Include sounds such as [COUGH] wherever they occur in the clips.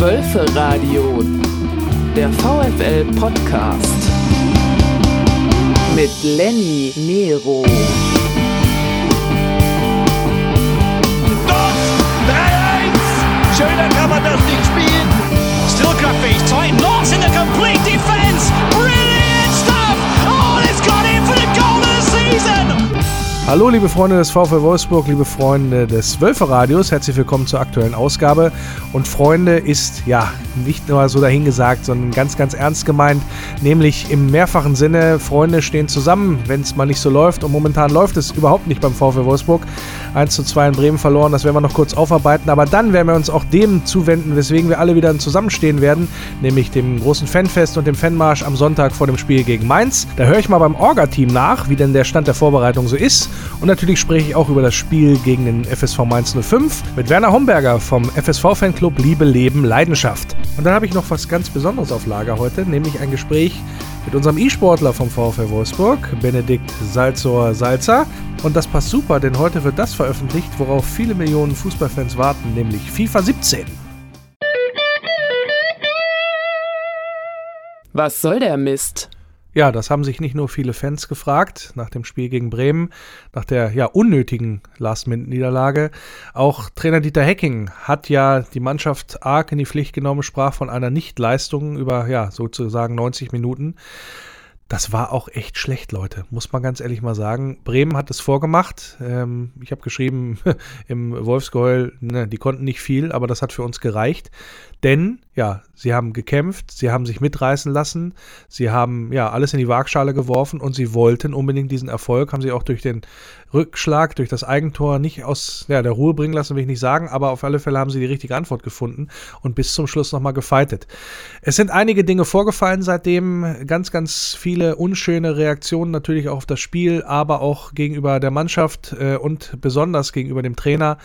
Wölferadio, der VfL-Podcast. Mit Lenny Nero. Dort 3-1! Schöner kann man das nicht spielen. Still Cutfish, tight knots in the complete defense. Brilliant Hallo liebe Freunde des VfL Wolfsburg, liebe Freunde des Wölferadios, herzlich willkommen zur aktuellen Ausgabe. Und Freunde ist ja nicht nur so dahingesagt, sondern ganz, ganz ernst gemeint, nämlich im mehrfachen Sinne, Freunde stehen zusammen, wenn es mal nicht so läuft. Und momentan läuft es überhaupt nicht beim VfL Wolfsburg. 1 zu 2 in Bremen verloren, das werden wir noch kurz aufarbeiten. Aber dann werden wir uns auch dem zuwenden, weswegen wir alle wieder zusammenstehen werden, nämlich dem großen Fanfest und dem Fanmarsch am Sonntag vor dem Spiel gegen Mainz. Da höre ich mal beim Orga-Team nach, wie denn der Stand der Vorbereitung so ist. Und natürlich spreche ich auch über das Spiel gegen den FSV Mainz 05 mit Werner Homberger vom FSV-Fanclub Liebe, Leben, Leidenschaft. Und dann habe ich noch was ganz Besonderes auf Lager heute, nämlich ein Gespräch mit unserem E-Sportler vom VfL Wolfsburg, Benedikt Salzor Salzer. Und das passt super, denn heute wird das veröffentlicht, worauf viele Millionen Fußballfans warten, nämlich FIFA 17. Was soll der Mist? Ja, das haben sich nicht nur viele Fans gefragt nach dem Spiel gegen Bremen, nach der ja unnötigen Last-Minute-Niederlage. Auch Trainer Dieter Hecking hat ja die Mannschaft arg in die Pflicht genommen, sprach von einer Nichtleistung über ja sozusagen 90 Minuten. Das war auch echt schlecht, Leute, muss man ganz ehrlich mal sagen. Bremen hat es vorgemacht. Ähm, ich habe geschrieben [LAUGHS] im Wolfsgeheul, ne, die konnten nicht viel, aber das hat für uns gereicht. Denn, ja, sie haben gekämpft, sie haben sich mitreißen lassen, sie haben ja alles in die Waagschale geworfen und sie wollten unbedingt diesen Erfolg, haben sie auch durch den Rückschlag, durch das Eigentor nicht aus ja, der Ruhe bringen lassen, will ich nicht sagen, aber auf alle Fälle haben sie die richtige Antwort gefunden und bis zum Schluss nochmal gefeitet. Es sind einige Dinge vorgefallen seitdem, ganz, ganz viele unschöne Reaktionen natürlich auch auf das Spiel, aber auch gegenüber der Mannschaft äh, und besonders gegenüber dem Trainer.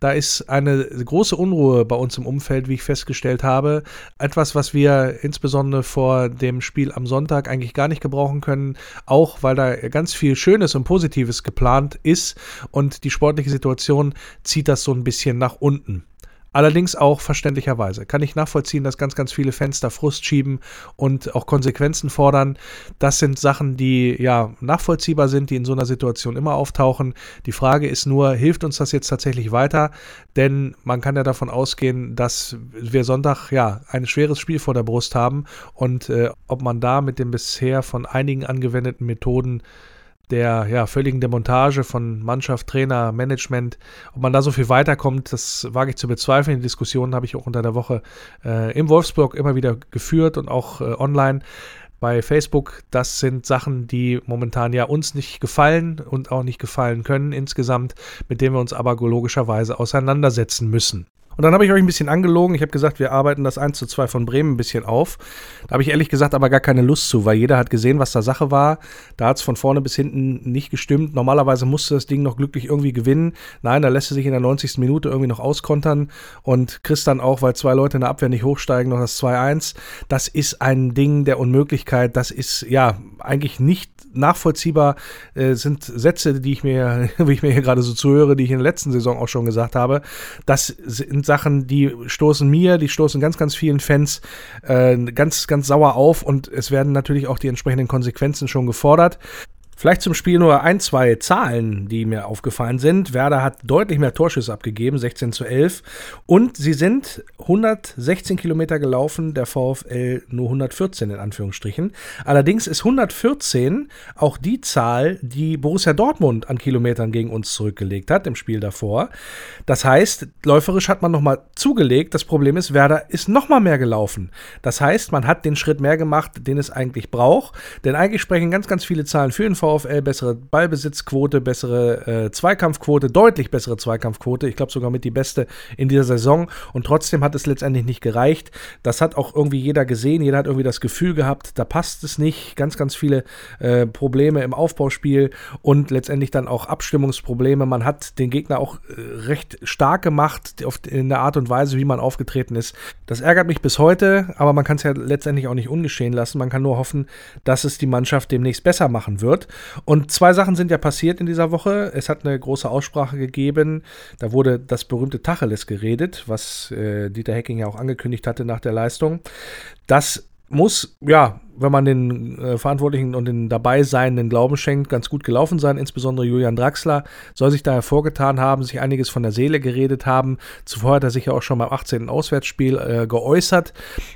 Da ist eine große Unruhe bei uns im Umfeld, wie ich festgestellt habe. Etwas, was wir insbesondere vor dem Spiel am Sonntag eigentlich gar nicht gebrauchen können, auch weil da ganz viel Schönes und Positives geplant ist und die sportliche Situation zieht das so ein bisschen nach unten. Allerdings auch verständlicherweise. Kann ich nachvollziehen, dass ganz, ganz viele da Frust schieben und auch Konsequenzen fordern. Das sind Sachen, die ja nachvollziehbar sind, die in so einer Situation immer auftauchen. Die Frage ist nur, hilft uns das jetzt tatsächlich weiter? Denn man kann ja davon ausgehen, dass wir Sonntag ja ein schweres Spiel vor der Brust haben und äh, ob man da mit den bisher von einigen angewendeten Methoden der ja, völligen Demontage von Mannschaft, Trainer, Management, ob man da so viel weiterkommt, das wage ich zu bezweifeln. Die Diskussionen habe ich auch unter der Woche äh, im Wolfsburg immer wieder geführt und auch äh, online bei Facebook. Das sind Sachen, die momentan ja uns nicht gefallen und auch nicht gefallen können insgesamt, mit denen wir uns aber logischerweise auseinandersetzen müssen. Und dann habe ich euch ein bisschen angelogen. Ich habe gesagt, wir arbeiten das 1 zu 2 von Bremen ein bisschen auf. Da habe ich ehrlich gesagt aber gar keine Lust zu, weil jeder hat gesehen, was da Sache war. Da hat es von vorne bis hinten nicht gestimmt. Normalerweise musste das Ding noch glücklich irgendwie gewinnen. Nein, da lässt es sich in der 90. Minute irgendwie noch auskontern und kriegst dann auch, weil zwei Leute in der Abwehr nicht hochsteigen, noch das 2-1. Das ist ein Ding der Unmöglichkeit. Das ist ja eigentlich nicht nachvollziehbar. Äh, sind Sätze, die ich mir, [LAUGHS] wie ich mir hier gerade so zuhöre, die ich in der letzten Saison auch schon gesagt habe. Das sind Sachen, die stoßen mir, die stoßen ganz, ganz vielen Fans äh, ganz, ganz sauer auf und es werden natürlich auch die entsprechenden Konsequenzen schon gefordert. Vielleicht zum Spiel nur ein, zwei Zahlen, die mir aufgefallen sind. Werder hat deutlich mehr Torschüsse abgegeben, 16 zu 11. Und sie sind 116 Kilometer gelaufen, der VfL nur 114 in Anführungsstrichen. Allerdings ist 114 auch die Zahl, die Borussia Dortmund an Kilometern gegen uns zurückgelegt hat im Spiel davor. Das heißt, läuferisch hat man nochmal zugelegt. Das Problem ist, Werder ist nochmal mehr gelaufen. Das heißt, man hat den Schritt mehr gemacht, den es eigentlich braucht. Denn eigentlich sprechen ganz, ganz viele Zahlen für den VfL bessere Ballbesitzquote, bessere äh, Zweikampfquote, deutlich bessere Zweikampfquote. Ich glaube sogar mit die beste in dieser Saison. Und trotzdem hat es letztendlich nicht gereicht. Das hat auch irgendwie jeder gesehen. Jeder hat irgendwie das Gefühl gehabt, da passt es nicht. Ganz, ganz viele äh, Probleme im Aufbauspiel und letztendlich dann auch Abstimmungsprobleme. Man hat den Gegner auch äh, recht stark gemacht in der Art und Weise, wie man aufgetreten ist. Das ärgert mich bis heute, aber man kann es ja letztendlich auch nicht ungeschehen lassen. Man kann nur hoffen, dass es die Mannschaft demnächst besser machen wird. Und zwei Sachen sind ja passiert in dieser Woche. Es hat eine große Aussprache gegeben. Da wurde das berühmte Tacheles geredet, was äh, Dieter Hecking ja auch angekündigt hatte nach der Leistung. Das muss, ja, wenn man den äh, Verantwortlichen und den Dabeiseinenden Glauben schenkt, ganz gut gelaufen sein. Insbesondere Julian Draxler soll sich da hervorgetan haben, sich einiges von der Seele geredet haben. Zuvor hat er sich ja auch schon beim 18. Auswärtsspiel äh, geäußert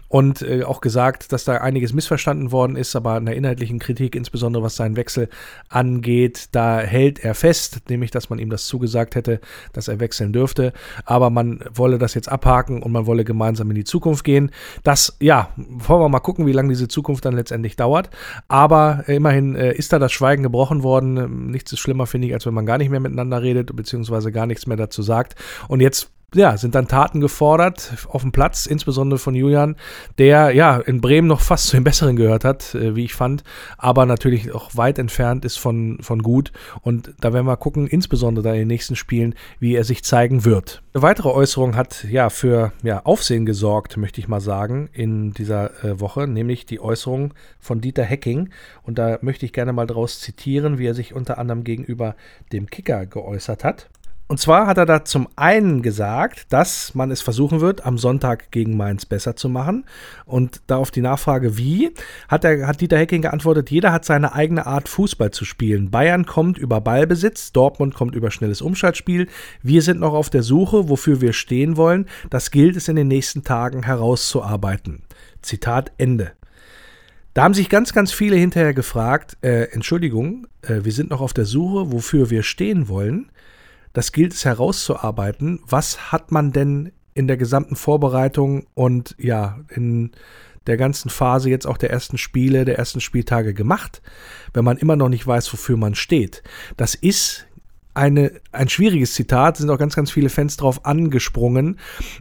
und äh, auch gesagt, dass da einiges missverstanden worden ist, aber in der inhaltlichen Kritik, insbesondere was seinen Wechsel angeht, da hält er fest, nämlich, dass man ihm das zugesagt hätte, dass er wechseln dürfte. Aber man wolle das jetzt abhaken und man wolle gemeinsam in die Zukunft gehen. Das, ja, wollen wir mal gucken, wie lange diese Zukunft dann letztendlich dauert. Aber äh, immerhin äh, ist da das Schweigen gebrochen worden. Ähm, nichts ist schlimmer, finde ich, als wenn man gar nicht mehr miteinander redet, beziehungsweise gar nichts mehr dazu sagt. Und jetzt ja, sind dann Taten gefordert auf dem Platz, insbesondere von Julian, der ja in Bremen noch fast zu den Besseren gehört hat, äh, wie ich fand, aber natürlich auch weit entfernt ist von, von gut. Und da werden wir gucken, insbesondere dann in den nächsten Spielen, wie er sich zeigen wird. Eine weitere Äußerung hat ja für ja, Aufsehen gesorgt, möchte ich mal sagen, in dieser äh, Woche, nämlich die Äußerung von Dieter Hecking. Und da möchte ich gerne mal daraus zitieren, wie er sich unter anderem gegenüber dem Kicker geäußert hat. Und zwar hat er da zum einen gesagt, dass man es versuchen wird, am Sonntag gegen Mainz besser zu machen. Und da auf die Nachfrage, wie, hat, er, hat Dieter Hecking geantwortet, jeder hat seine eigene Art, Fußball zu spielen. Bayern kommt über Ballbesitz, Dortmund kommt über schnelles Umschaltspiel. Wir sind noch auf der Suche, wofür wir stehen wollen. Das gilt es in den nächsten Tagen herauszuarbeiten. Zitat Ende. Da haben sich ganz, ganz viele hinterher gefragt, äh, Entschuldigung, äh, wir sind noch auf der Suche, wofür wir stehen wollen. Das gilt es herauszuarbeiten. Was hat man denn in der gesamten Vorbereitung und ja, in der ganzen Phase jetzt auch der ersten Spiele, der ersten Spieltage gemacht, wenn man immer noch nicht weiß, wofür man steht. Das ist eine, ein schwieriges Zitat, sind auch ganz, ganz viele Fans drauf angesprungen.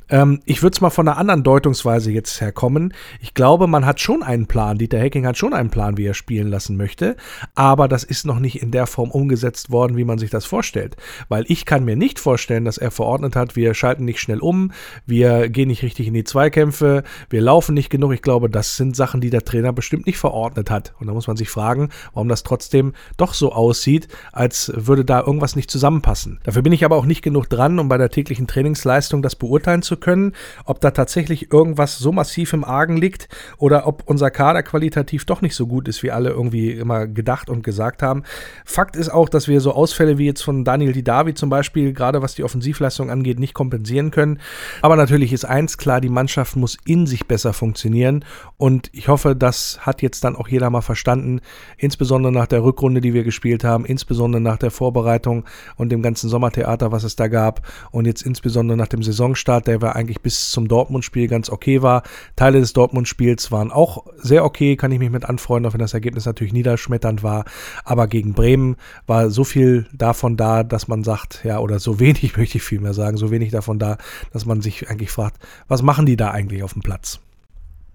Ähm, ich würde es mal von einer anderen Deutungsweise jetzt herkommen. Ich glaube, man hat schon einen Plan. Dieter Hecking hat schon einen Plan, wie er spielen lassen möchte, aber das ist noch nicht in der Form umgesetzt worden, wie man sich das vorstellt. Weil ich kann mir nicht vorstellen, dass er verordnet hat, wir schalten nicht schnell um, wir gehen nicht richtig in die Zweikämpfe, wir laufen nicht genug. Ich glaube, das sind Sachen, die der Trainer bestimmt nicht verordnet hat. Und da muss man sich fragen, warum das trotzdem doch so aussieht, als würde da irgendwas nicht nicht zusammenpassen. Dafür bin ich aber auch nicht genug dran, um bei der täglichen Trainingsleistung das beurteilen zu können, ob da tatsächlich irgendwas so massiv im Argen liegt oder ob unser Kader qualitativ doch nicht so gut ist, wie alle irgendwie immer gedacht und gesagt haben. Fakt ist auch, dass wir so Ausfälle wie jetzt von Daniel Didavi zum Beispiel, gerade was die Offensivleistung angeht, nicht kompensieren können. Aber natürlich ist eins klar, die Mannschaft muss in sich besser funktionieren und ich hoffe, das hat jetzt dann auch jeder mal verstanden, insbesondere nach der Rückrunde, die wir gespielt haben, insbesondere nach der Vorbereitung und dem ganzen Sommertheater, was es da gab. Und jetzt insbesondere nach dem Saisonstart, der war eigentlich bis zum Dortmund-Spiel ganz okay war. Teile des Dortmund-Spiels waren auch sehr okay, kann ich mich mit anfreunden, auch wenn das Ergebnis natürlich niederschmetternd war. Aber gegen Bremen war so viel davon da, dass man sagt, ja, oder so wenig [LAUGHS] möchte ich vielmehr sagen, so wenig davon da, dass man sich eigentlich fragt, was machen die da eigentlich auf dem Platz?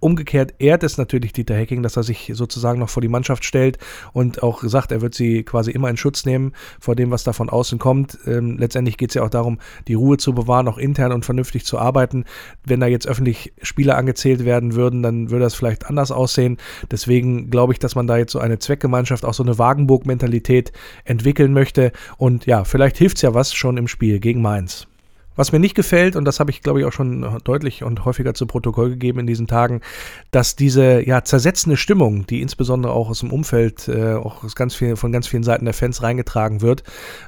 Umgekehrt ehrt es natürlich Dieter Hecking, dass er sich sozusagen noch vor die Mannschaft stellt und auch sagt, er wird sie quasi immer in Schutz nehmen vor dem, was da von außen kommt. Ähm, letztendlich geht es ja auch darum, die Ruhe zu bewahren, auch intern und vernünftig zu arbeiten. Wenn da jetzt öffentlich Spieler angezählt werden würden, dann würde das vielleicht anders aussehen. Deswegen glaube ich, dass man da jetzt so eine Zweckgemeinschaft, auch so eine Wagenburg-Mentalität entwickeln möchte. Und ja, vielleicht hilft es ja was schon im Spiel gegen Mainz. Was mir nicht gefällt, und das habe ich, glaube ich, auch schon deutlich und häufiger zu Protokoll gegeben in diesen Tagen, dass diese ja zersetzende Stimmung, die insbesondere auch aus dem Umfeld, äh, auch ganz viel, von ganz vielen Seiten der Fans reingetragen wird,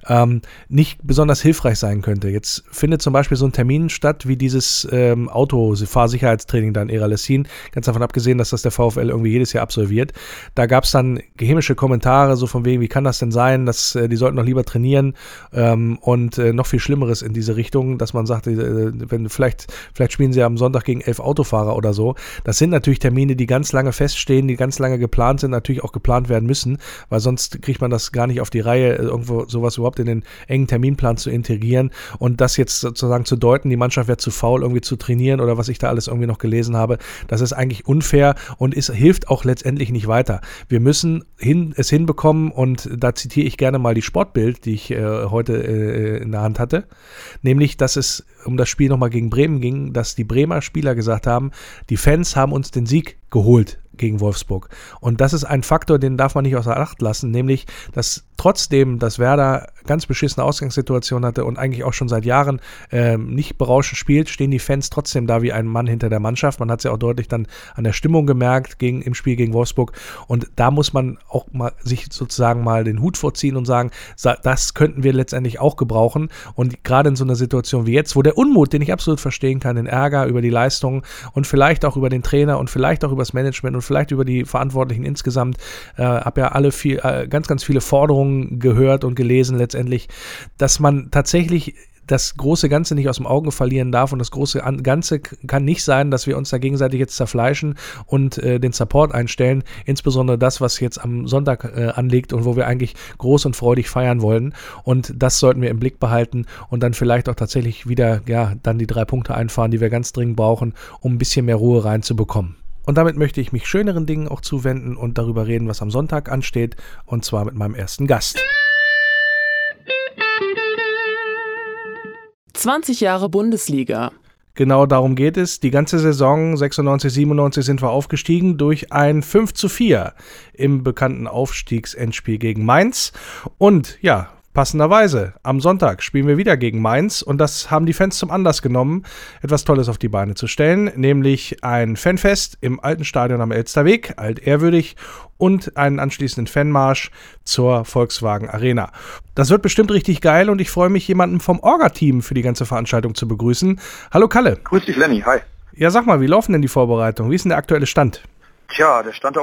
ähm, nicht besonders hilfreich sein könnte. Jetzt findet zum Beispiel so ein Termin statt wie dieses ähm, Autofahrsicherheitstraining da in Eralessin, ganz davon abgesehen, dass das der VfL irgendwie jedes Jahr absolviert. Da gab es dann gehemische Kommentare, so von wegen, wie kann das denn sein, dass äh, die sollten noch lieber trainieren ähm, und äh, noch viel Schlimmeres in diese Richtung dass man sagt, äh, wenn vielleicht, vielleicht spielen sie am Sonntag gegen elf Autofahrer oder so. Das sind natürlich Termine, die ganz lange feststehen, die ganz lange geplant sind, natürlich auch geplant werden müssen, weil sonst kriegt man das gar nicht auf die Reihe, äh, irgendwo sowas überhaupt in den engen Terminplan zu integrieren und das jetzt sozusagen zu deuten, die Mannschaft wäre zu faul, irgendwie zu trainieren oder was ich da alles irgendwie noch gelesen habe, das ist eigentlich unfair und es hilft auch letztendlich nicht weiter. Wir müssen hin, es hinbekommen und da zitiere ich gerne mal die Sportbild, die ich äh, heute äh, in der Hand hatte, nämlich, dass es um das Spiel nochmal gegen Bremen ging, dass die Bremer Spieler gesagt haben, die Fans haben uns den Sieg geholt gegen Wolfsburg. Und das ist ein Faktor, den darf man nicht außer Acht lassen, nämlich, dass trotzdem, dass Werder ganz beschissene Ausgangssituation hatte und eigentlich auch schon seit Jahren äh, nicht berauschend spielt, stehen die Fans trotzdem da wie ein Mann hinter der Mannschaft. Man hat es ja auch deutlich dann an der Stimmung gemerkt gegen, im Spiel gegen Wolfsburg. Und da muss man auch mal sich sozusagen mal den Hut vorziehen und sagen, das könnten wir letztendlich auch gebrauchen. Und gerade in so einer Situation wie jetzt, wo der Unmut, den ich absolut verstehen kann, den Ärger über die Leistung und vielleicht auch über den Trainer und vielleicht auch über das Management und vielleicht über die Verantwortlichen insgesamt, äh, habe ja alle viel, äh, ganz, ganz viele Forderungen gehört und gelesen letztendlich, dass man tatsächlich das große Ganze nicht aus dem Auge verlieren darf und das große Ganze kann nicht sein, dass wir uns da gegenseitig jetzt zerfleischen und äh, den Support einstellen, insbesondere das, was jetzt am Sonntag äh, anliegt und wo wir eigentlich groß und freudig feiern wollen. Und das sollten wir im Blick behalten und dann vielleicht auch tatsächlich wieder, ja, dann die drei Punkte einfahren, die wir ganz dringend brauchen, um ein bisschen mehr Ruhe reinzubekommen. Und damit möchte ich mich schöneren Dingen auch zuwenden und darüber reden, was am Sonntag ansteht, und zwar mit meinem ersten Gast. 20 Jahre Bundesliga. Genau darum geht es. Die ganze Saison 96, 97 sind wir aufgestiegen durch ein 5 zu 4 im bekannten Aufstiegsendspiel gegen Mainz. Und ja, Passenderweise, am Sonntag spielen wir wieder gegen Mainz und das haben die Fans zum Anlass genommen, etwas Tolles auf die Beine zu stellen, nämlich ein Fanfest im alten Stadion am Elsterweg, altehrwürdig, und einen anschließenden Fanmarsch zur Volkswagen Arena. Das wird bestimmt richtig geil und ich freue mich, jemanden vom Orga-Team für die ganze Veranstaltung zu begrüßen. Hallo Kalle. Grüß dich, Lenny. Hi. Ja, sag mal, wie laufen denn die Vorbereitungen? Wie ist denn der aktuelle Stand? Tja, der Stand der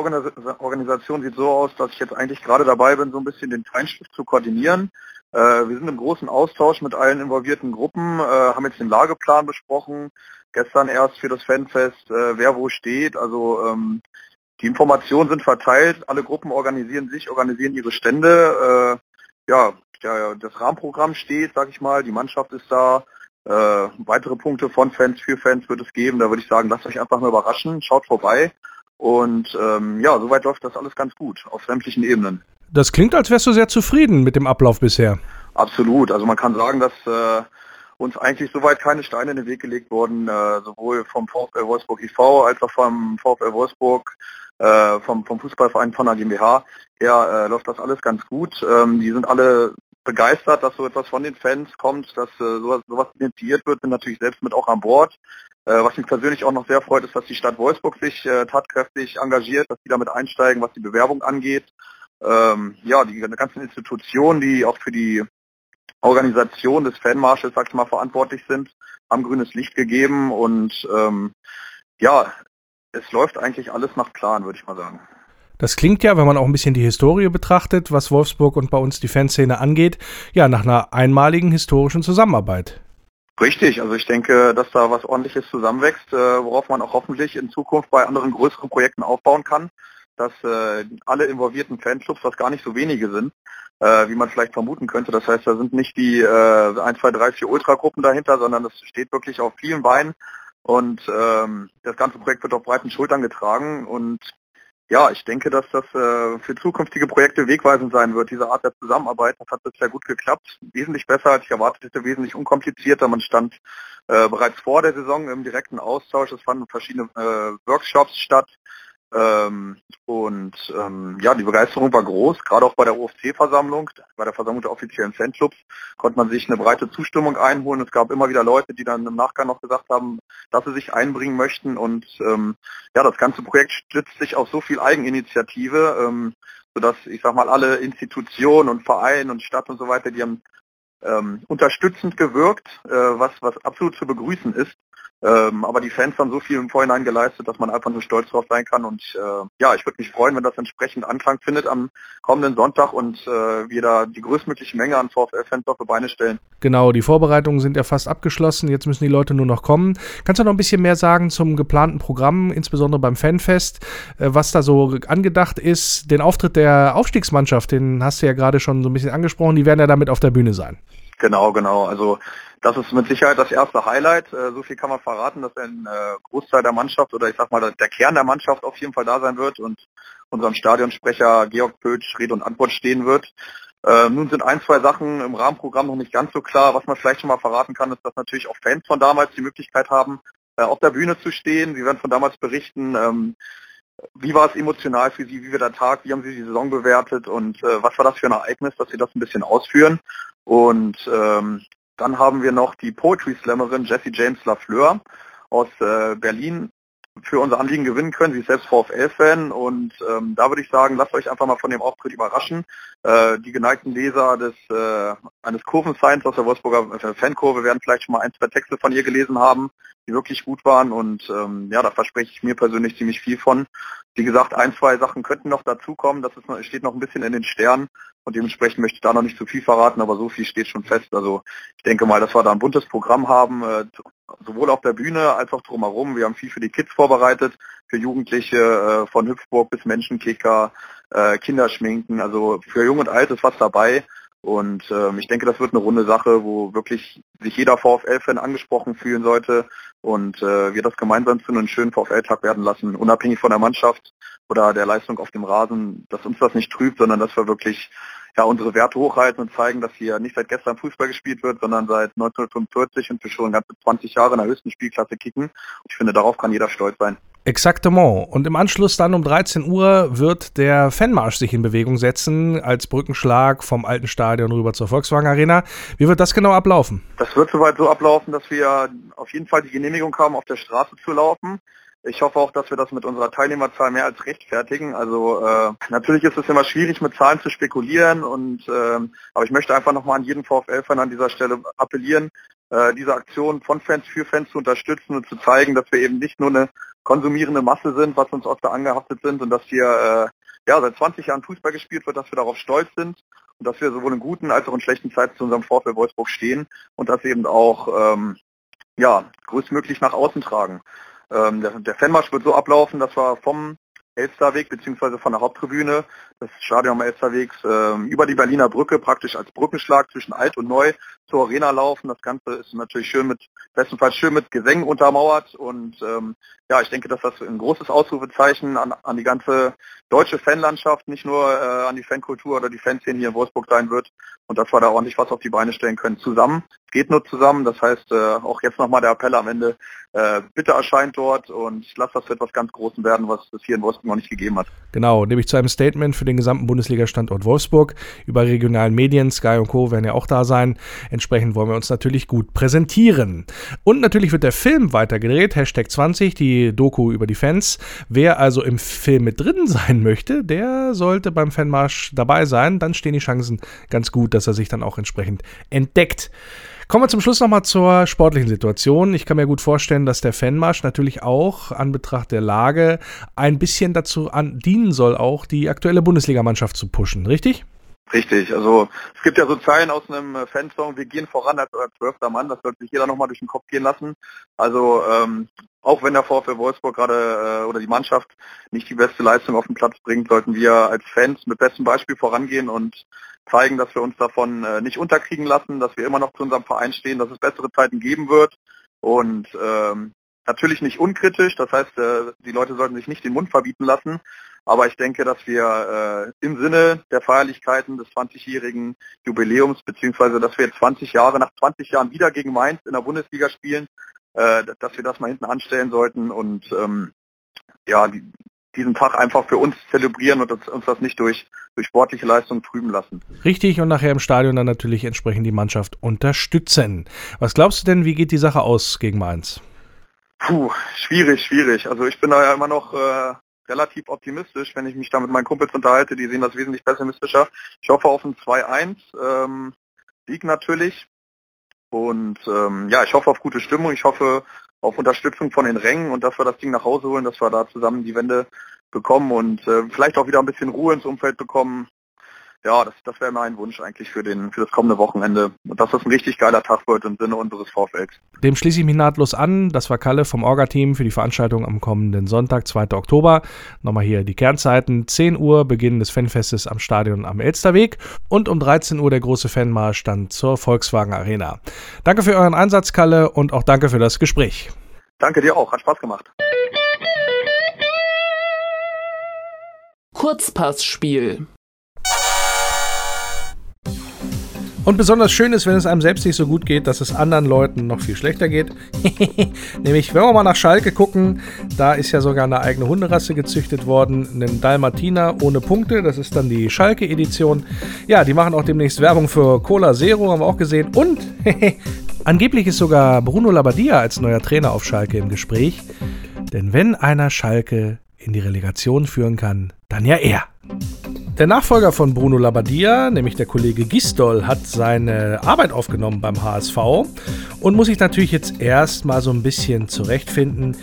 Organisation sieht so aus, dass ich jetzt eigentlich gerade dabei bin, so ein bisschen den Feinschrift zu koordinieren. Äh, wir sind im großen Austausch mit allen involvierten Gruppen, äh, haben jetzt den Lageplan besprochen, gestern erst für das Fanfest, äh, wer wo steht. Also ähm, die Informationen sind verteilt, alle Gruppen organisieren sich, organisieren ihre Stände. Äh, ja, ja, das Rahmenprogramm steht, sag ich mal, die Mannschaft ist da. Äh, weitere Punkte von Fans für Fans wird es geben. Da würde ich sagen, lasst euch einfach mal überraschen, schaut vorbei. Und ähm, ja, soweit läuft das alles ganz gut auf sämtlichen Ebenen. Das klingt, als wärst du sehr zufrieden mit dem Ablauf bisher. Absolut. Also man kann sagen, dass äh, uns eigentlich soweit keine Steine in den Weg gelegt wurden, äh, sowohl vom VfL Wolfsburg e.V. als auch vom VfL Wolfsburg, äh, vom, vom Fußballverein von der GmbH her äh, läuft das alles ganz gut. Ähm, die sind alle begeistert, dass so etwas von den Fans kommt, dass äh, sowas, sowas initiiert wird, sind natürlich selbst mit auch an Bord. Äh, was mich persönlich auch noch sehr freut, ist, dass die Stadt Wolfsburg sich äh, tatkräftig engagiert, dass die damit einsteigen, was die Bewerbung angeht. Ähm, ja, die ganzen Institutionen, die auch für die Organisation des Fanmarsches, sag ich mal, verantwortlich sind, haben grünes Licht gegeben und ähm, ja, es läuft eigentlich alles nach Plan, würde ich mal sagen. Das klingt ja, wenn man auch ein bisschen die Historie betrachtet, was Wolfsburg und bei uns die Fanszene angeht, ja, nach einer einmaligen historischen Zusammenarbeit. Richtig, also ich denke, dass da was ordentliches zusammenwächst, äh, worauf man auch hoffentlich in Zukunft bei anderen größeren Projekten aufbauen kann, dass äh, alle involvierten Fanclubs, was gar nicht so wenige sind, äh, wie man vielleicht vermuten könnte. Das heißt, da sind nicht die äh, 1, 2, 3, 4 Ultragruppen dahinter, sondern es steht wirklich auf vielen Beinen und ähm, das ganze Projekt wird auf breiten Schultern getragen und ja, ich denke, dass das äh, für zukünftige Projekte wegweisend sein wird. Diese Art der Zusammenarbeit, das hat bisher gut geklappt. Wesentlich besser, als ich erwartet hätte, wesentlich unkomplizierter. Man stand äh, bereits vor der Saison im direkten Austausch. Es fanden verschiedene äh, Workshops statt. Ähm, und ähm, ja, die Begeisterung war groß, gerade auch bei der OFC-Versammlung, bei der Versammlung der offiziellen Fanclubs, konnte man sich eine breite Zustimmung einholen. Es gab immer wieder Leute, die dann im Nachgang noch gesagt haben, dass sie sich einbringen möchten. Und ähm, ja, das ganze Projekt stützt sich auf so viel Eigeninitiative, ähm, sodass ich sag mal alle Institutionen und Vereine und Stadt und so weiter, die haben ähm, unterstützend gewirkt, äh, was, was absolut zu begrüßen ist. Ähm, aber die Fans haben so viel im Vorhinein geleistet, dass man einfach nur stolz drauf sein kann. Und äh, ja, ich würde mich freuen, wenn das entsprechend Anklang findet am kommenden Sonntag und äh, wir da die größtmögliche Menge an VfL-Fans auf die Beine stellen. Genau, die Vorbereitungen sind ja fast abgeschlossen. Jetzt müssen die Leute nur noch kommen. Kannst du noch ein bisschen mehr sagen zum geplanten Programm, insbesondere beim Fanfest, äh, was da so angedacht ist? Den Auftritt der Aufstiegsmannschaft, den hast du ja gerade schon so ein bisschen angesprochen. Die werden ja damit auf der Bühne sein. Genau, genau. Also das ist mit Sicherheit das erste Highlight. Äh, so viel kann man verraten, dass ein äh, Großteil der Mannschaft oder ich sag mal der Kern der Mannschaft auf jeden Fall da sein wird und unserem Stadionsprecher Georg Pötsch Rede und Antwort stehen wird. Äh, nun sind ein, zwei Sachen im Rahmenprogramm noch nicht ganz so klar. Was man vielleicht schon mal verraten kann, ist, dass natürlich auch Fans von damals die Möglichkeit haben, äh, auf der Bühne zu stehen. Sie werden von damals berichten. Ähm, wie war es emotional für Sie, wie wird der Tag, wie haben Sie die Saison bewertet und äh, was war das für ein Ereignis, dass Sie das ein bisschen ausführen. Und ähm, dann haben wir noch die Poetry Slammerin Jessie James Lafleur aus äh, Berlin für unser Anliegen gewinnen können. Sie ist selbst VfL-Fan und ähm, da würde ich sagen, lasst euch einfach mal von dem Auftritt überraschen. Äh, die geneigten Leser des äh, eines Kurvensigns aus der Wolfsburger äh, Fankurve werden vielleicht schon mal ein, zwei Texte von ihr gelesen haben, die wirklich gut waren und ähm, ja, da verspreche ich mir persönlich ziemlich viel von. Wie gesagt, ein, zwei Sachen könnten noch dazukommen, das ist, steht noch ein bisschen in den Sternen und dementsprechend möchte ich da noch nicht zu viel verraten, aber so viel steht schon fest. Also ich denke mal, dass wir da ein buntes Programm haben, äh, sowohl auf der Bühne als auch drumherum. Wir haben viel für die Kids vorbereitet, für Jugendliche äh, von Hüpfburg bis Menschenkicker, äh, Kinderschminken, also für Jung und Alt ist was dabei. Und ähm, ich denke, das wird eine runde Sache, wo wirklich sich jeder VfL-Fan angesprochen fühlen sollte und äh, wir das gemeinsam zu einem schönen VfL-Tag werden lassen, unabhängig von der Mannschaft oder der Leistung auf dem Rasen, dass uns das nicht trübt, sondern dass wir wirklich ja, unsere Werte hochhalten und zeigen, dass hier nicht seit gestern Fußball gespielt wird, sondern seit 1945 und wir schon ganze 20 Jahre in der höchsten Spielklasse kicken. Ich finde, darauf kann jeder stolz sein. Exaktement. Und im Anschluss dann um 13 Uhr wird der Fanmarsch sich in Bewegung setzen, als Brückenschlag vom alten Stadion rüber zur Volkswagen Arena. Wie wird das genau ablaufen? Das wird soweit so ablaufen, dass wir auf jeden Fall die Genehmigung haben, auf der Straße zu laufen. Ich hoffe auch, dass wir das mit unserer Teilnehmerzahl mehr als rechtfertigen. Also äh, natürlich ist es immer schwierig, mit Zahlen zu spekulieren und äh, aber ich möchte einfach nochmal an jeden VfL-Fan an dieser Stelle appellieren, äh, diese Aktion von Fans für Fans zu unterstützen und zu zeigen, dass wir eben nicht nur eine konsumierende Masse sind, was uns oft angehaftet sind und dass hier äh, ja, seit 20 Jahren Fußball gespielt wird, dass wir darauf stolz sind und dass wir sowohl in guten als auch in schlechten Zeiten zu unserem VfL Wolfsburg stehen und das eben auch ähm, ja, größtmöglich nach außen tragen. Ähm, der, der Fanmarsch wird so ablaufen, dass wir vom Elsterweg beziehungsweise von der Haupttribüne des Stadion Elsterwegs äh, über die Berliner Brücke praktisch als Brückenschlag zwischen Alt und Neu zur Arena laufen. Das Ganze ist natürlich schön mit, bestenfalls schön mit Gesängen untermauert und ähm, ja, ich denke, dass das ein großes Ausrufezeichen an, an die ganze deutsche Fanlandschaft, nicht nur äh, an die Fankultur oder die Fanszene hier in Wolfsburg sein wird und dass wir da ordentlich was auf die Beine stellen können. Zusammen, geht nur zusammen, das heißt äh, auch jetzt nochmal der Appell am Ende, äh, bitte erscheint dort und lasst das zu etwas ganz Großem werden, was es hier in Wolfsburg noch nicht gegeben hat. Genau, nämlich zu einem Statement für den gesamten Bundesliga-Standort Wolfsburg. Über regionalen Medien, Sky und Co. werden ja auch da sein. Entsprechend wollen wir uns natürlich gut präsentieren. Und natürlich wird der Film weitergedreht, Hashtag 20, die Doku über die Fans. Wer also im Film mit drin sein möchte, der sollte beim Fanmarsch dabei sein. Dann stehen die Chancen ganz gut, dass er sich dann auch entsprechend entdeckt. Kommen wir zum Schluss nochmal zur sportlichen Situation. Ich kann mir gut vorstellen, dass der Fanmarsch natürlich auch an Betracht der Lage ein bisschen dazu an, dienen soll, auch die aktuelle Bundesligamannschaft zu pushen, richtig? Richtig, also es gibt ja so Zeilen aus einem Fansong, wir gehen voran als zwölfter Mann, das sollte sich jeder nochmal durch den Kopf gehen lassen. Also ähm, auch wenn der VfL Wolfsburg gerade äh, oder die Mannschaft nicht die beste Leistung auf den Platz bringt, sollten wir als Fans mit bestem Beispiel vorangehen und zeigen, dass wir uns davon äh, nicht unterkriegen lassen, dass wir immer noch zu unserem Verein stehen, dass es bessere Zeiten geben wird. Und ähm, natürlich nicht unkritisch, das heißt, äh, die Leute sollten sich nicht den Mund verbieten lassen, aber ich denke, dass wir äh, im Sinne der Feierlichkeiten des 20-jährigen Jubiläums, beziehungsweise dass wir jetzt 20 Jahre, nach 20 Jahren wieder gegen Mainz in der Bundesliga spielen, äh, dass wir das mal hinten anstellen sollten und ähm, ja, die, diesen Tag einfach für uns zelebrieren und uns das nicht durch, durch sportliche Leistung trüben lassen. Richtig, und nachher im Stadion dann natürlich entsprechend die Mannschaft unterstützen. Was glaubst du denn, wie geht die Sache aus gegen Mainz? Puh, schwierig, schwierig. Also ich bin da ja immer noch äh, relativ optimistisch, wenn ich mich da mit meinen Kumpels unterhalte, die sehen das wesentlich pessimistischer. Ich hoffe auf ein 2-1, ähm, Sieg natürlich. Und ähm, ja, ich hoffe auf gute Stimmung. Ich hoffe auf Unterstützung von den Rängen und dass wir das Ding nach Hause holen, dass wir da zusammen die Wende bekommen und äh, vielleicht auch wieder ein bisschen Ruhe ins Umfeld bekommen. Ja, das, das wäre mein Wunsch eigentlich für, den, für das kommende Wochenende. Und dass das ein richtig geiler Tag wird im Sinne unseres VfLs. Dem schließe ich mich nahtlos an. Das war Kalle vom Orga-Team für die Veranstaltung am kommenden Sonntag, 2. Oktober. Nochmal hier die Kernzeiten. 10 Uhr Beginn des Fanfestes am Stadion am Elsterweg und um 13 Uhr der große Fanmarsch dann zur Volkswagen Arena. Danke für euren Einsatz, Kalle, und auch danke für das Gespräch. Danke dir auch, hat Spaß gemacht. Kurzpassspiel Und besonders schön ist, wenn es einem selbst nicht so gut geht, dass es anderen Leuten noch viel schlechter geht. [LAUGHS] Nämlich, wenn wir mal nach Schalke gucken, da ist ja sogar eine eigene Hunderasse gezüchtet worden, einen Dalmatiner ohne Punkte, das ist dann die Schalke-Edition. Ja, die machen auch demnächst Werbung für Cola Zero, haben wir auch gesehen. Und [LAUGHS] angeblich ist sogar Bruno Labbadia als neuer Trainer auf Schalke im Gespräch. Denn wenn einer Schalke in die Relegation führen kann, dann ja er. Der Nachfolger von Bruno Labbadia, nämlich der Kollege Gistol, hat seine Arbeit aufgenommen beim HSV und muss sich natürlich jetzt erstmal so ein bisschen zurechtfinden.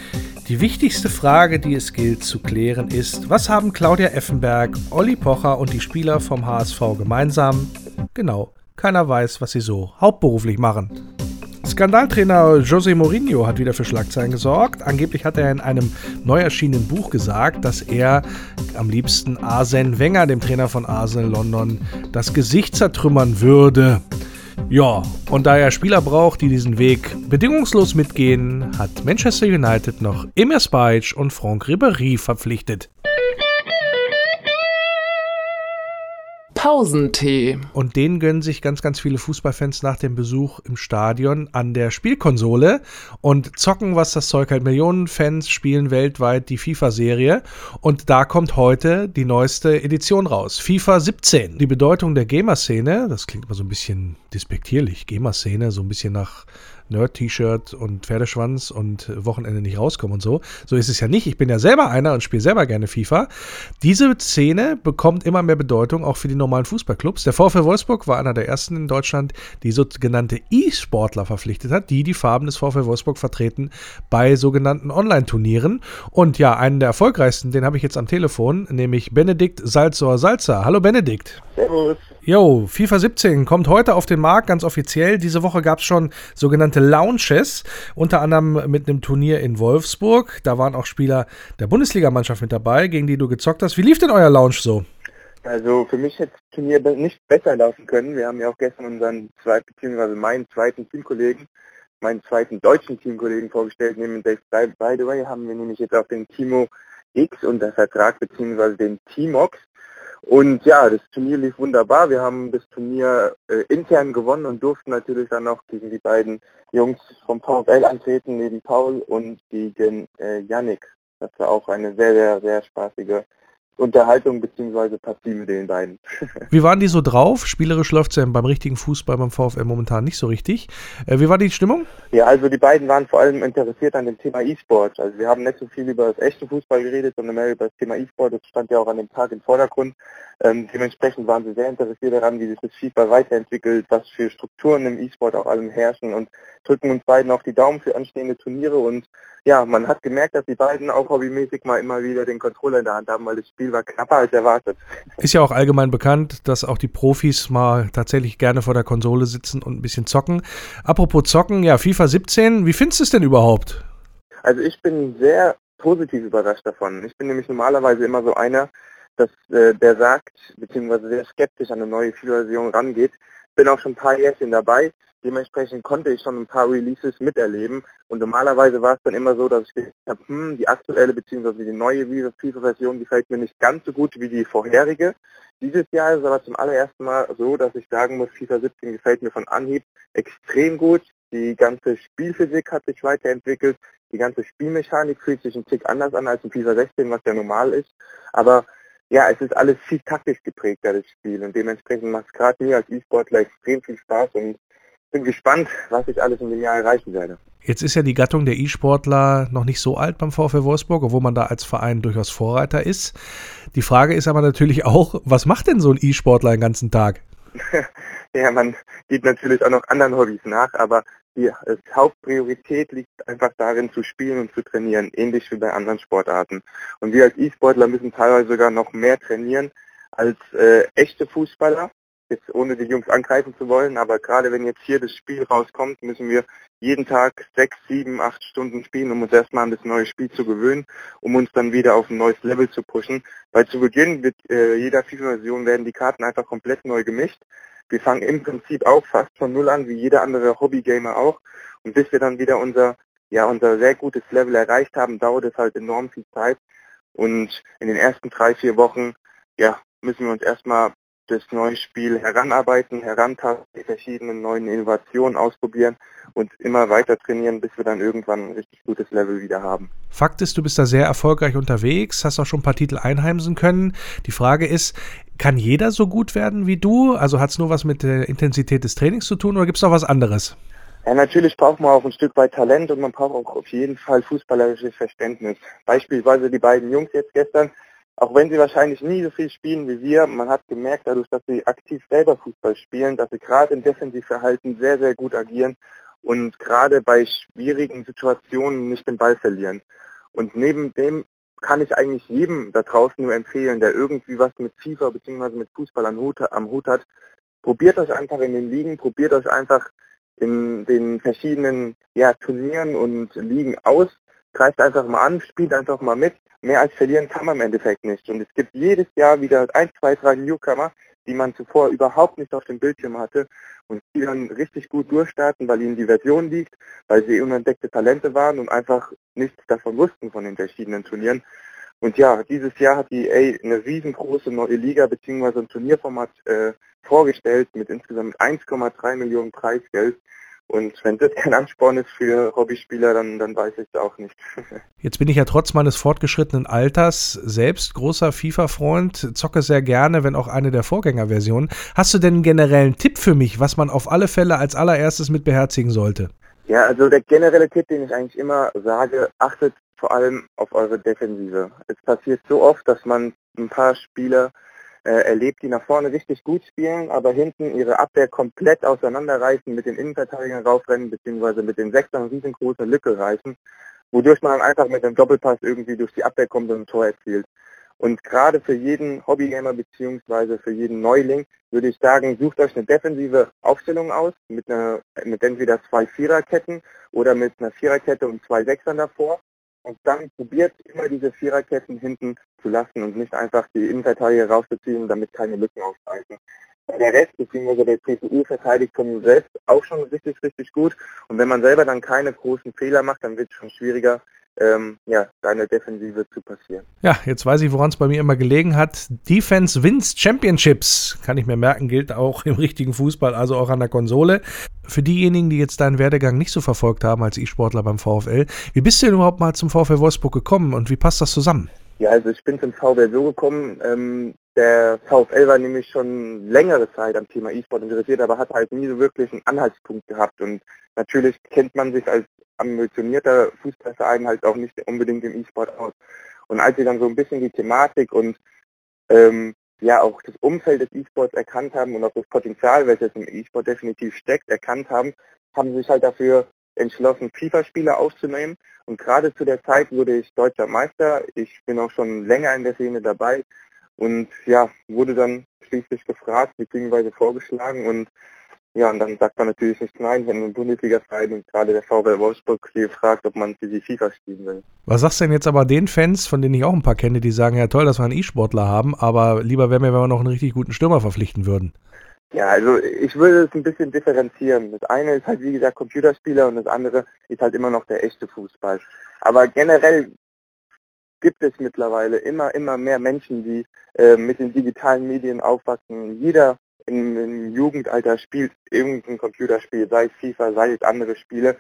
Die wichtigste Frage, die es gilt zu klären, ist, was haben Claudia Effenberg, Olli Pocher und die Spieler vom HSV gemeinsam? Genau, keiner weiß, was sie so hauptberuflich machen. Skandaltrainer José Mourinho hat wieder für Schlagzeilen gesorgt. Angeblich hat er in einem neu erschienenen Buch gesagt, dass er am liebsten Arsene Wenger, dem Trainer von Arsenal London, das Gesicht zertrümmern würde. Ja, und da er Spieler braucht, die diesen Weg bedingungslos mitgehen, hat Manchester United noch Emir Speic und Franck Ribéry verpflichtet. Pausentee. Und den gönnen sich ganz, ganz viele Fußballfans nach dem Besuch im Stadion an der Spielkonsole und zocken, was das Zeug halt. Millionen Fans spielen weltweit die FIFA-Serie. Und da kommt heute die neueste Edition raus. FIFA 17. Die Bedeutung der Gamer-Szene, das klingt immer so ein bisschen despektierlich. Gamer-Szene, so ein bisschen nach Nerd-T-Shirt und Pferdeschwanz und Wochenende nicht rauskommen und so. So ist es ja nicht. Ich bin ja selber einer und spiele selber gerne FIFA. Diese Szene bekommt immer mehr Bedeutung, auch für die normalen Fußballclubs. Der VfL Wolfsburg war einer der ersten in Deutschland, die sogenannte E-Sportler verpflichtet hat, die die Farben des VfL Wolfsburg vertreten bei sogenannten Online-Turnieren. Und ja, einen der erfolgreichsten, den habe ich jetzt am Telefon, nämlich Benedikt Salzor Salzer. Hallo Benedikt. Servus. Jo, FIFA 17 kommt heute auf den Markt, ganz offiziell. Diese Woche gab es schon sogenannte Launches, unter anderem mit einem Turnier in Wolfsburg. Da waren auch Spieler der Bundesligamannschaft mit dabei, gegen die du gezockt hast. Wie lief denn euer Launch so? Also für mich hätte das Turnier nicht besser laufen können. Wir haben ja auch gestern unseren zweiten, beziehungsweise meinen zweiten Teamkollegen, meinen zweiten deutschen Teamkollegen vorgestellt, neben Dave By the way haben wir nämlich jetzt auch den Timo X unter Vertrag, beziehungsweise den Timox. Und ja, das Turnier lief wunderbar. Wir haben das Turnier äh, intern gewonnen und durften natürlich dann noch gegen die beiden Jungs vom VfL antreten, neben Paul und gegen äh, Yannick. Das war auch eine sehr, sehr, sehr spaßige Unterhaltung bzw. Partie mit den beiden. [LAUGHS] wie waren die so drauf? Spielerisch läuft es ja beim richtigen Fußball beim VfL momentan nicht so richtig. Äh, wie war die Stimmung? Ja, also die beiden waren vor allem interessiert an dem Thema E-Sport. Also wir haben nicht so viel über das echte Fußball geredet, sondern mehr über das Thema E-Sport. Das stand ja auch an dem Tag im Vordergrund. Ähm, dementsprechend waren sie sehr interessiert daran, wie sich das FIFA weiterentwickelt, was für Strukturen im E-Sport auch allem herrschen und drücken uns beiden auf die Daumen für anstehende Turniere und ja, man hat gemerkt, dass die beiden auch hobbymäßig mal immer wieder den Controller in der Hand haben, weil das Spiel war knapper als erwartet. Ist ja auch allgemein bekannt, dass auch die Profis mal tatsächlich gerne vor der Konsole sitzen und ein bisschen zocken. Apropos zocken, ja, FIFA 17, wie findest du es denn überhaupt? Also ich bin sehr positiv überrascht davon. Ich bin nämlich normalerweise immer so einer, dass äh, der sagt, beziehungsweise sehr skeptisch an eine neue FIFA-Version rangeht. Bin auch schon ein paar Jährchen dabei. Dementsprechend konnte ich schon ein paar Releases miterleben und normalerweise war es dann immer so, dass ich gesagt habe, hm, die aktuelle bzw. die neue FIFA-Version gefällt mir nicht ganz so gut wie die vorherige. Dieses Jahr ist es aber zum allerersten Mal so, dass ich sagen muss, FIFA 17 gefällt mir von Anhieb extrem gut. Die ganze Spielphysik hat sich weiterentwickelt, die ganze Spielmechanik fühlt sich ein Tick anders an als in FIFA 16, was ja normal ist. Aber ja, es ist alles viel taktisch geprägter, das Spiel. Und dementsprechend macht es gerade mir als E-Sportler extrem viel Spaß und bin gespannt, was ich alles in dem Jahr erreichen werde. Jetzt ist ja die Gattung der E-Sportler noch nicht so alt beim VfL Wolfsburg, obwohl man da als Verein durchaus Vorreiter ist. Die Frage ist aber natürlich auch, was macht denn so ein E-Sportler den ganzen Tag? [LAUGHS] ja, man geht natürlich auch noch anderen Hobbys nach, aber die Hauptpriorität liegt einfach darin, zu spielen und zu trainieren, ähnlich wie bei anderen Sportarten. Und wir als E-Sportler müssen teilweise sogar noch mehr trainieren als äh, echte Fußballer, jetzt ohne die Jungs angreifen zu wollen, aber gerade wenn jetzt hier das Spiel rauskommt, müssen wir jeden Tag sechs, sieben, acht Stunden spielen, um uns erstmal an das neue Spiel zu gewöhnen, um uns dann wieder auf ein neues Level zu pushen. Weil zu Beginn wird äh, jeder FIFA-Version werden die Karten einfach komplett neu gemischt. Wir fangen im Prinzip auch fast von null an, wie jeder andere Hobbygamer auch. Und bis wir dann wieder unser, ja, unser sehr gutes Level erreicht haben, dauert es halt enorm viel Zeit. Und in den ersten drei, vier Wochen, ja, müssen wir uns erstmal das neue Spiel heranarbeiten, herantasten, die verschiedenen neuen Innovationen ausprobieren und immer weiter trainieren, bis wir dann irgendwann ein richtig gutes Level wieder haben. Fakt ist, du bist da sehr erfolgreich unterwegs, hast auch schon ein paar Titel einheimsen können. Die Frage ist, kann jeder so gut werden wie du? Also hat es nur was mit der Intensität des Trainings zu tun oder gibt es noch was anderes? Ja, natürlich braucht man auch ein Stück weit Talent und man braucht auch auf jeden Fall fußballerisches Verständnis. Beispielsweise die beiden Jungs jetzt gestern, auch wenn sie wahrscheinlich nie so viel spielen wie wir, man hat gemerkt, dadurch, dass sie aktiv selber Fußball spielen, dass sie gerade im Defensivverhalten sehr, sehr gut agieren und gerade bei schwierigen Situationen nicht den Ball verlieren. Und neben dem kann ich eigentlich jedem da draußen nur empfehlen, der irgendwie was mit FIFA bzw. mit Fußball am Hut, hat, probiert euch einfach in den Ligen, probiert euch einfach in den verschiedenen ja, Turnieren und Ligen aus, greift einfach mal an, spielt einfach mal mit mehr als verlieren kann man im Endeffekt nicht. Und es gibt jedes Jahr wieder ein, zwei, drei Newcomer, die man zuvor überhaupt nicht auf dem Bildschirm hatte und die dann richtig gut durchstarten, weil ihnen die Version liegt, weil sie unentdeckte Talente waren und einfach nichts davon wussten von den verschiedenen Turnieren. Und ja, dieses Jahr hat die EA eine riesengroße neue Liga bzw. ein Turnierformat äh, vorgestellt mit insgesamt 1,3 Millionen Preisgeld. Und wenn das kein Ansporn ist für Hobbyspieler, dann, dann weiß ich es auch nicht. [LAUGHS] Jetzt bin ich ja trotz meines fortgeschrittenen Alters selbst großer FIFA-Freund, zocke sehr gerne, wenn auch eine der Vorgängerversionen. Hast du denn einen generellen Tipp für mich, was man auf alle Fälle als allererstes mit beherzigen sollte? Ja, also der generelle Tipp, den ich eigentlich immer sage, achtet vor allem auf eure Defensive. Es passiert so oft, dass man ein paar Spieler erlebt, die nach vorne richtig gut spielen, aber hinten ihre Abwehr komplett auseinanderreißen, mit den Innenverteidigern raufrennen, beziehungsweise mit den Sechsern riesengroße Lücke reißen, wodurch man einfach mit dem Doppelpass irgendwie durch die Abwehr kommt und ein Tor erzielt. Und gerade für jeden Hobbygamer beziehungsweise für jeden Neuling würde ich sagen, sucht euch eine defensive Aufstellung aus mit einer mit entweder zwei Viererketten oder mit einer Viererkette und zwei Sechsern davor und dann probiert immer diese Viererketten hinten zu lassen und nicht einfach die Innenverteidiger rauszuziehen, damit keine Lücken aufreißen. Der Rest, beziehungsweise der CPU verteidigt von selbst auch schon richtig, richtig gut. Und wenn man selber dann keine großen Fehler macht, dann wird es schon schwieriger, ähm, ja, deine Defensive zu passieren. Ja, jetzt weiß ich, woran es bei mir immer gelegen hat. Defense wins Championships, kann ich mir merken, gilt auch im richtigen Fußball, also auch an der Konsole. Für diejenigen, die jetzt deinen Werdegang nicht so verfolgt haben als E-Sportler beim VfL, wie bist du denn überhaupt mal zum VfL Wolfsburg gekommen und wie passt das zusammen? Ja, also ich bin zum VfL so gekommen, ähm, der VfL war nämlich schon längere Zeit am Thema E-Sport interessiert, aber hat halt nie so wirklich einen Anhaltspunkt gehabt. Und natürlich kennt man sich als ambitionierter Fußballverein halt auch nicht unbedingt im E-Sport aus. Und als sie dann so ein bisschen die Thematik und ähm, ja auch das Umfeld des E-Sports erkannt haben und auch das Potenzial, welches im E-Sport definitiv steckt, erkannt haben, haben sie sich halt dafür entschlossen, FIFA-Spiele aufzunehmen. Und gerade zu der Zeit wurde ich deutscher Meister. Ich bin auch schon länger in der Szene dabei und ja, wurde dann schließlich gefragt bzw. vorgeschlagen und ja, und dann sagt man natürlich nicht nein, wenn ein Bundesliga-Verein und gerade der VW Wolfsburg hier fragt, ob man für die FIFA spielen will. Was sagst du denn jetzt aber den Fans, von denen ich auch ein paar kenne, die sagen, ja toll, dass wir einen E-Sportler haben, aber lieber wäre mir, wenn wir noch einen richtig guten Stürmer verpflichten würden? Ja, also ich würde es ein bisschen differenzieren. Das eine ist halt wie gesagt Computerspieler und das andere ist halt immer noch der echte Fußball. Aber generell gibt es mittlerweile immer, immer mehr Menschen, die äh, mit den digitalen Medien aufwachsen. Jeder im, im Jugendalter spielt irgendein Computerspiel, sei es FIFA, sei es andere Spiele.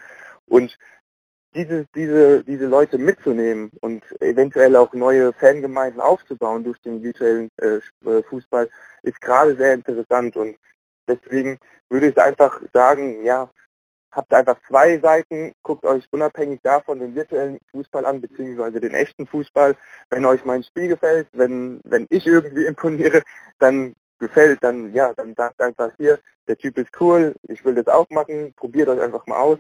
Und diese, diese, diese Leute mitzunehmen und eventuell auch neue Fangemeinden aufzubauen durch den virtuellen äh, äh Fußball, ist gerade sehr interessant. Und deswegen würde ich einfach sagen, ja, habt einfach zwei Seiten, guckt euch unabhängig davon den virtuellen Fußball an, beziehungsweise den echten Fußball. Wenn euch mein Spiel gefällt, wenn, wenn ich irgendwie [LAUGHS] imponiere, dann gefällt, dann ja, dann sagt einfach hier, der Typ ist cool, ich will das auch machen, probiert euch einfach mal aus.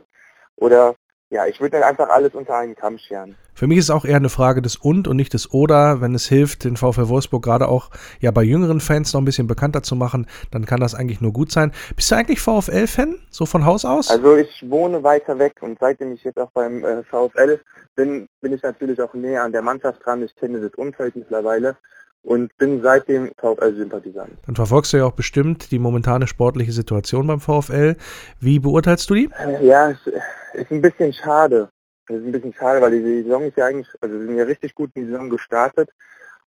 Oder ja, ich würde dann einfach alles unter einen Kamm scheren. Für mich ist es auch eher eine Frage des Und und nicht des Oder. Wenn es hilft, den VfL Wolfsburg gerade auch ja bei jüngeren Fans noch ein bisschen bekannter zu machen, dann kann das eigentlich nur gut sein. Bist du eigentlich VfL-Fan, so von Haus aus? Also ich wohne weiter weg und seitdem ich jetzt auch beim äh, VfL bin, bin ich natürlich auch näher an der Mannschaft dran. Ich kenne das Umfeld mittlerweile und bin seitdem VfL-Sympathisant. Dann verfolgst du ja auch bestimmt die momentane sportliche Situation beim VfL. Wie beurteilst du die? Ja, es ist ein bisschen schade. Es ist ein bisschen schade, weil die Saison ist ja eigentlich, also wir sind ja richtig gut in die Saison gestartet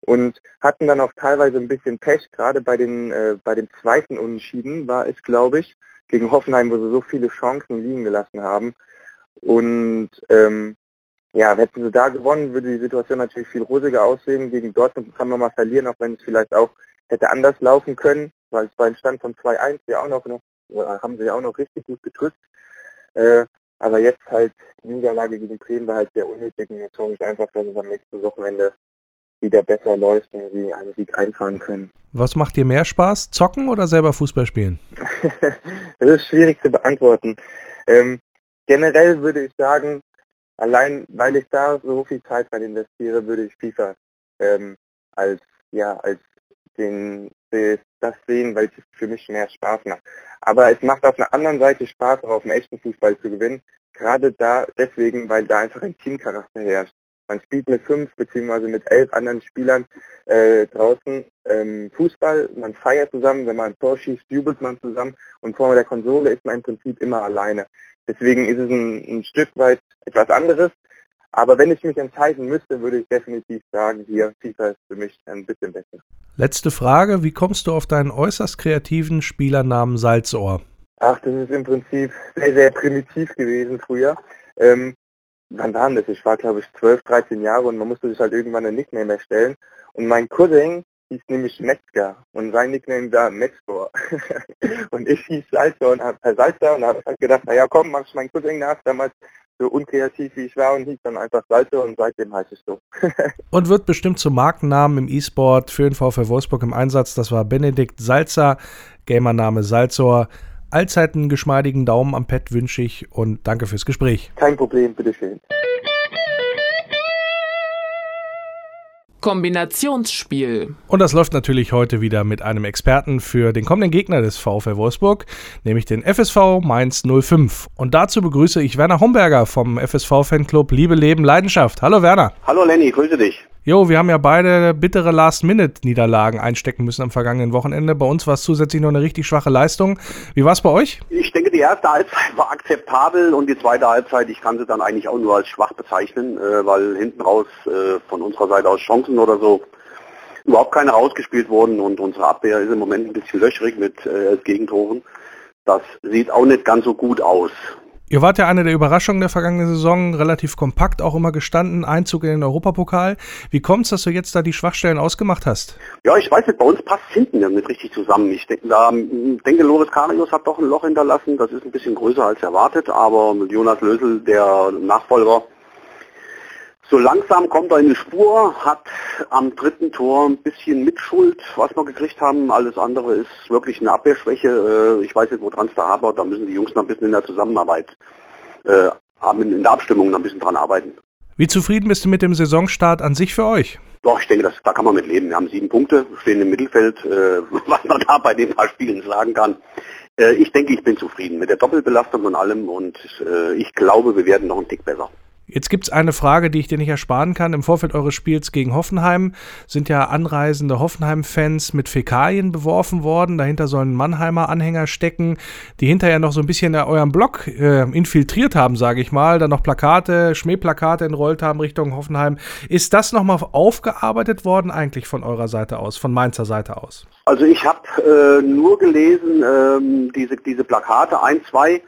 und hatten dann auch teilweise ein bisschen Pech, gerade bei den äh, bei dem zweiten Unentschieden war es, glaube ich, gegen Hoffenheim, wo sie so viele Chancen liegen gelassen haben. Und ähm, ja, hätten sie da gewonnen, würde die Situation natürlich viel rosiger aussehen. Gegen Dortmund kann man mal verlieren, auch wenn es vielleicht auch hätte anders laufen können, weil es bei Stand von 2-1 ja auch noch, noch haben sie ja auch noch richtig gut getrüsst. Äh, aber jetzt halt die Niederlage gegen Bremen war halt sehr unnötig und jetzt hoffe ich einfach, dass es am nächsten Wochenende wieder besser läuft und sie einen Sieg einfahren können. Was macht dir mehr Spaß, zocken oder selber Fußball spielen? [LAUGHS] das ist schwierig zu beantworten. Ähm, generell würde ich sagen, allein weil ich da so viel Zeit rein investiere, würde ich FIFA ähm, als ja als den das sehen, weil es für mich mehr Spaß macht. Aber es macht auf einer anderen Seite Spaß, auch auf dem echten Fußball zu gewinnen. Gerade da deswegen, weil da einfach ein Teamcharakter herrscht. Man spielt mit fünf beziehungsweise mit elf anderen Spielern äh, draußen ähm, Fußball, man feiert zusammen, wenn man ein Tor schießt, jubelt man zusammen und vor der Konsole ist man im Prinzip immer alleine. Deswegen ist es ein, ein Stück weit etwas anderes. Aber wenn ich mich entscheiden müsste, würde ich definitiv sagen, hier FIFA ist für mich ein bisschen besser. Letzte Frage, wie kommst du auf deinen äußerst kreativen Spielernamen Salzohr? Ach, das ist im Prinzip sehr, sehr primitiv gewesen früher. Ähm, wann war das? Ich war, glaube ich, 12, 13 Jahre und man musste sich halt irgendwann ein Nickname erstellen. Und mein Cousin hieß nämlich Metzger und sein Nickname war Metzger. [LAUGHS] und ich hieß Salzer und hab, Herr Salzer und habe halt gedacht, naja komm, mach ich meinen Cousin nach, damals so unkreativ wie ich war und hieß dann einfach Salzer und seitdem heiße ich so. [LAUGHS] und wird bestimmt zum Markennamen im E-Sport für den VfL Wolfsburg im Einsatz. Das war Benedikt Salzer, Gamername Salzor. Allzeit einen geschmeidigen Daumen am Pad wünsche ich und danke fürs Gespräch. Kein Problem, bitteschön. Kombinationsspiel. Und das läuft natürlich heute wieder mit einem Experten für den kommenden Gegner des VfL Wolfsburg, nämlich den FSV Mainz 05. Und dazu begrüße ich Werner Homberger vom FSV Fanclub Liebe Leben Leidenschaft. Hallo Werner. Hallo Lenny, grüße dich. Jo, wir haben ja beide bittere Last-Minute-Niederlagen einstecken müssen am vergangenen Wochenende. Bei uns war es zusätzlich noch eine richtig schwache Leistung. Wie war es bei euch? Ich denke, die erste Halbzeit war akzeptabel und die zweite Halbzeit, ich kann sie dann eigentlich auch nur als schwach bezeichnen, äh, weil hinten raus äh, von unserer Seite aus Chancen oder so überhaupt keine rausgespielt wurden und unsere Abwehr ist im Moment ein bisschen löchrig mit äh, Gegentoren. Das sieht auch nicht ganz so gut aus. Ihr wart ja eine der Überraschungen der vergangenen Saison, relativ kompakt auch immer gestanden, Einzug in den Europapokal. Wie kommt es, dass du jetzt da die Schwachstellen ausgemacht hast? Ja, ich weiß nicht, bei uns passt hinten nicht richtig zusammen. Ich denke, da, denke Loris Karius hat doch ein Loch hinterlassen, das ist ein bisschen größer als erwartet, aber Jonas Lösel, der Nachfolger, so langsam kommt er in die Spur, hat am dritten Tor ein bisschen Mitschuld, was wir gekriegt haben. Alles andere ist wirklich eine Abwehrschwäche. Äh, ich weiß nicht, woran es da hapert. Da müssen die Jungs noch ein bisschen in der Zusammenarbeit, äh, in der Abstimmung noch ein bisschen dran arbeiten. Wie zufrieden bist du mit dem Saisonstart an sich für euch? Doch, ich denke, das, da kann man mit leben. Wir haben sieben Punkte, stehen im Mittelfeld, äh, [LAUGHS] was man da bei den paar Spielen sagen kann. Äh, ich denke, ich bin zufrieden mit der Doppelbelastung und allem und äh, ich glaube, wir werden noch einen Tick besser. Jetzt gibt es eine Frage, die ich dir nicht ersparen kann. Im Vorfeld eures Spiels gegen Hoffenheim sind ja anreisende Hoffenheim-Fans mit Fäkalien beworfen worden. Dahinter sollen Mannheimer Anhänger stecken, die hinterher noch so ein bisschen euren Block äh, infiltriert haben, sage ich mal. Dann noch Plakate, Schmähplakate entrollt haben Richtung Hoffenheim. Ist das nochmal aufgearbeitet worden eigentlich von eurer Seite aus, von Mainzer Seite aus? Also ich habe äh, nur gelesen, ähm, diese, diese Plakate, ein, zwei,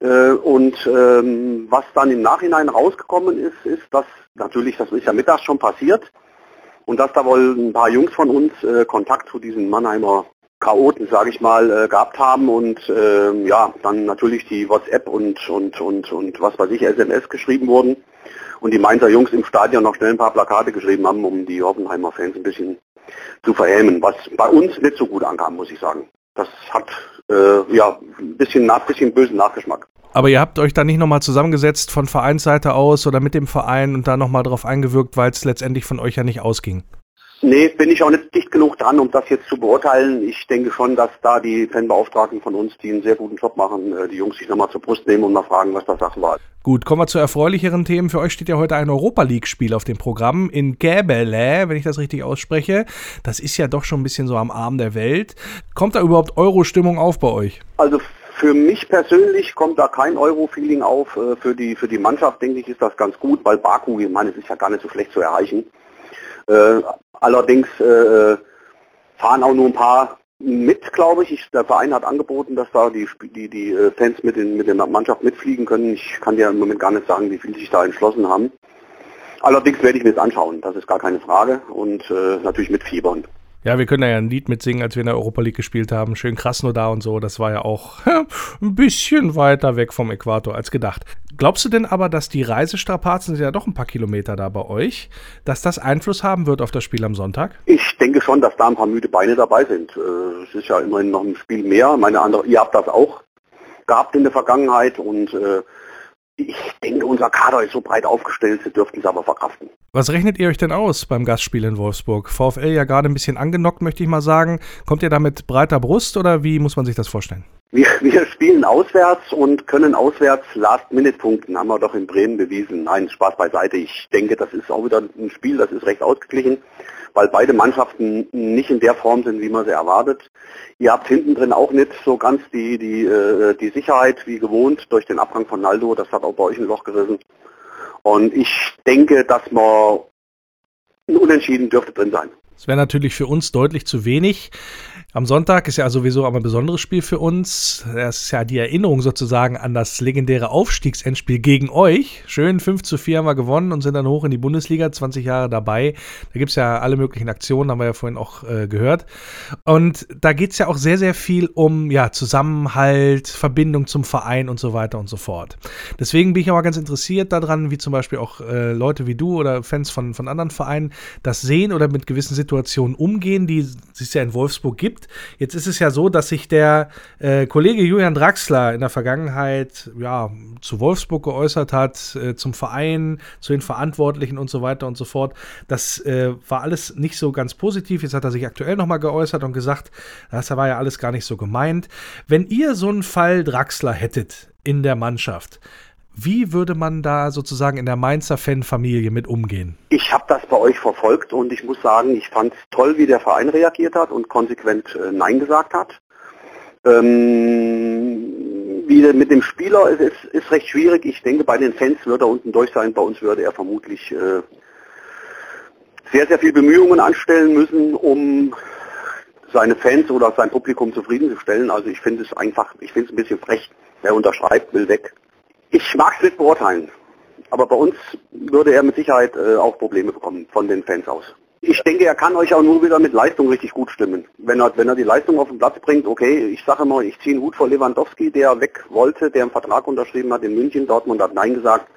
und ähm, was dann im Nachhinein rausgekommen ist, ist, dass natürlich, das ist ja mittags schon passiert, und dass da wohl ein paar Jungs von uns äh, Kontakt zu diesen Mannheimer Chaoten, sage ich mal, äh, gehabt haben und äh, ja, dann natürlich die WhatsApp und, und, und, und was weiß ich, SMS geschrieben wurden und die Mainzer Jungs im Stadion noch schnell ein paar Plakate geschrieben haben, um die Hoffenheimer Fans ein bisschen zu verhämen, was bei uns nicht so gut ankam, muss ich sagen. Das hat äh, ja, ein bisschen, nach, bisschen bösen Nachgeschmack. Aber ihr habt euch da nicht nochmal zusammengesetzt von Vereinsseite aus oder mit dem Verein und da nochmal drauf eingewirkt, weil es letztendlich von euch ja nicht ausging? Nee, bin ich auch nicht dicht genug dran, um das jetzt zu beurteilen. Ich denke schon, dass da die Fanbeauftragten von uns, die einen sehr guten Job machen, äh, die Jungs sich nochmal zur Brust nehmen und mal fragen, was das Sachen war. Gut, kommen wir zu erfreulicheren Themen. Für euch steht ja heute ein Europa League-Spiel auf dem Programm in Gäbele, wenn ich das richtig ausspreche. Das ist ja doch schon ein bisschen so am Arm der Welt. Kommt da überhaupt Euro-Stimmung auf bei euch? Also für mich persönlich kommt da kein Euro-Feeling auf. Äh, für die, für die Mannschaft, denke ich, ist das ganz gut, weil Baku, ich meine, es ist ja gar nicht so schlecht zu erreichen. Äh, allerdings äh, fahren auch nur ein paar mit, glaube ich. ich. Der Verein hat angeboten, dass da die, die, die äh, Fans mit, den, mit der Mannschaft mitfliegen können. Ich kann dir im Moment gar nicht sagen, wie viele sich da entschlossen haben. Allerdings werde ich mir das anschauen, das ist gar keine Frage und äh, natürlich mit Fiebern. Ja, wir können da ja ein Lied mitsingen, als wir in der Europa League gespielt haben. Schön krass nur da und so. Das war ja auch ein bisschen weiter weg vom Äquator als gedacht. Glaubst du denn aber, dass die Reisestrapazen sind ja doch ein paar Kilometer da bei euch, dass das Einfluss haben wird auf das Spiel am Sonntag? Ich denke schon, dass da ein paar müde Beine dabei sind. Äh, es ist ja immerhin noch ein Spiel mehr. Meine andere, ihr habt das auch gehabt in der Vergangenheit und äh, ich denke, unser Kader ist so breit aufgestellt, sie dürften es aber verkraften. Was rechnet ihr euch denn aus beim Gastspiel in Wolfsburg? VfL ja gerade ein bisschen angenockt, möchte ich mal sagen. Kommt ihr da mit breiter Brust oder wie muss man sich das vorstellen? Wir, [LAUGHS] wir spielen auswärts und können auswärts Last-Minute-Punkten, haben wir doch in Bremen bewiesen. Nein, Spaß beiseite. Ich denke, das ist auch wieder ein Spiel, das ist recht ausgeglichen weil beide Mannschaften nicht in der Form sind, wie man sie erwartet. Ihr habt hinten drin auch nicht so ganz die, die, äh, die Sicherheit wie gewohnt durch den Abgang von Naldo. Das hat auch bei euch ein Loch gerissen. Und ich denke, dass man ein Unentschieden dürfte drin sein. Das wäre natürlich für uns deutlich zu wenig. Am Sonntag ist ja sowieso aber ein besonderes Spiel für uns. Das ist ja die Erinnerung sozusagen an das legendäre Aufstiegsendspiel gegen euch. Schön 5 zu 4 haben wir gewonnen und sind dann hoch in die Bundesliga, 20 Jahre dabei. Da gibt es ja alle möglichen Aktionen, haben wir ja vorhin auch äh, gehört. Und da geht es ja auch sehr, sehr viel um ja, Zusammenhalt, Verbindung zum Verein und so weiter und so fort. Deswegen bin ich aber ganz interessiert daran, wie zum Beispiel auch äh, Leute wie du oder Fans von, von anderen Vereinen das sehen oder mit gewissen Situationen umgehen, die es ja in Wolfsburg gibt Jetzt ist es ja so, dass sich der äh, Kollege Julian Draxler in der Vergangenheit ja, zu Wolfsburg geäußert hat, äh, zum Verein, zu den Verantwortlichen und so weiter und so fort. Das äh, war alles nicht so ganz positiv. Jetzt hat er sich aktuell nochmal geäußert und gesagt, das war ja alles gar nicht so gemeint. Wenn ihr so einen Fall Draxler hättet in der Mannschaft, wie würde man da sozusagen in der Mainzer Fanfamilie mit umgehen? Ich habe das bei euch verfolgt und ich muss sagen, ich fand es toll, wie der Verein reagiert hat und konsequent äh, Nein gesagt hat. Ähm, wie mit dem Spieler ist, ist, ist recht schwierig. Ich denke, bei den Fans würde er unten durch sein. Bei uns würde er vermutlich äh, sehr, sehr viel Bemühungen anstellen müssen, um seine Fans oder sein Publikum zufriedenzustellen. Also ich finde es einfach, ich finde es ein bisschen frech. Wer unterschreibt, will weg. Ich mag es nicht beurteilen, aber bei uns würde er mit Sicherheit äh, auch Probleme bekommen von den Fans aus. Ich denke, er kann euch auch nur wieder mit Leistung richtig gut stimmen. Wenn er, wenn er die Leistung auf den Platz bringt, okay, ich sage immer, ich ziehe einen Hut vor Lewandowski, der weg wollte, der einen Vertrag unterschrieben hat in München, Dortmund hat Nein gesagt